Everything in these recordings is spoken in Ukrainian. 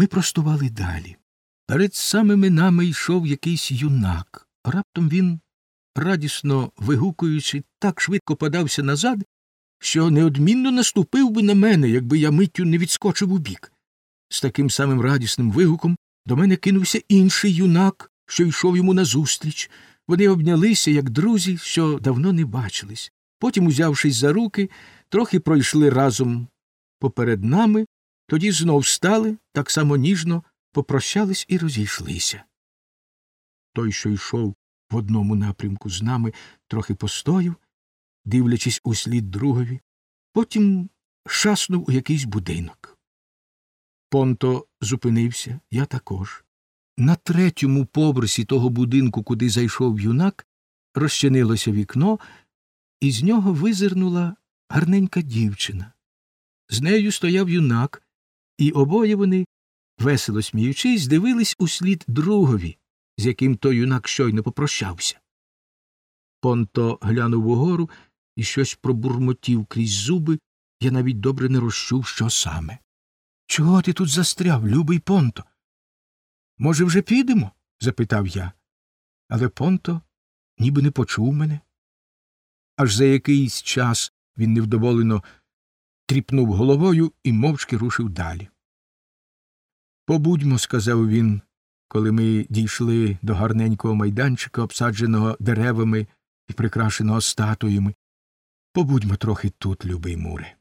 Ми простували далі. Перед самими нами йшов якийсь юнак. Раптом він, радісно вигукуючи, так швидко подався назад, що неодмінно наступив би на мене, якби я миттю не відскочив убік. З таким самим радісним вигуком до мене кинувся інший юнак, що йшов йому назустріч. Вони обнялися, як друзі, що давно не бачились. Потім, узявшись за руки, трохи пройшли разом поперед нами, тоді знов стали, так само ніжно, попрощались і розійшлися. Той, що йшов в одному напрямку з нами, трохи постояв, дивлячись у слід другові, потім шаснув у якийсь будинок. Понто зупинився, я також. На третьому поверсі того будинку, куди зайшов юнак, розчинилося вікно, і з нього визирнула гарненька дівчина. З нею стояв юнак, і обоє вони, весело сміючись, дивились услід другові, з яким той юнак щойно попрощався. Понто глянув угору і щось пробурмотів крізь зуби, я навіть добре не розчув, що саме. Чого ти тут застряв, любий Понто? Може, вже підемо? запитав я. Але Понто ніби не почув мене. Аж за якийсь час він невдоволено тріпнув головою і мовчки рушив далі. Побудьмо, сказав він, коли ми дійшли до гарненького майданчика, обсадженого деревами і прикрашеного статуями. Побудьмо трохи тут, любий муре.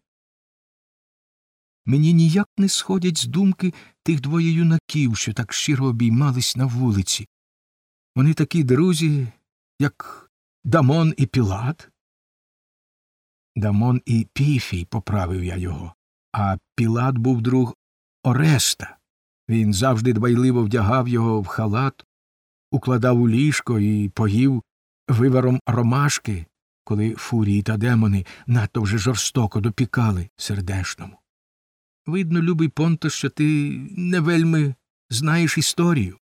Мені ніяк не сходять з думки тих двоє юнаків, що так щиро обіймались на вулиці. Вони такі друзі, як Дамон і Пілат. Дамон і Піфій, поправив я його, а Пілат був друг Ореста. Він завжди дбайливо вдягав його в халат, укладав у ліжко і поїв виваром ромашки, коли фурії та демони надто вже жорстоко допікали сердешному. Видно, любий Понто, що ти не вельми знаєш історію.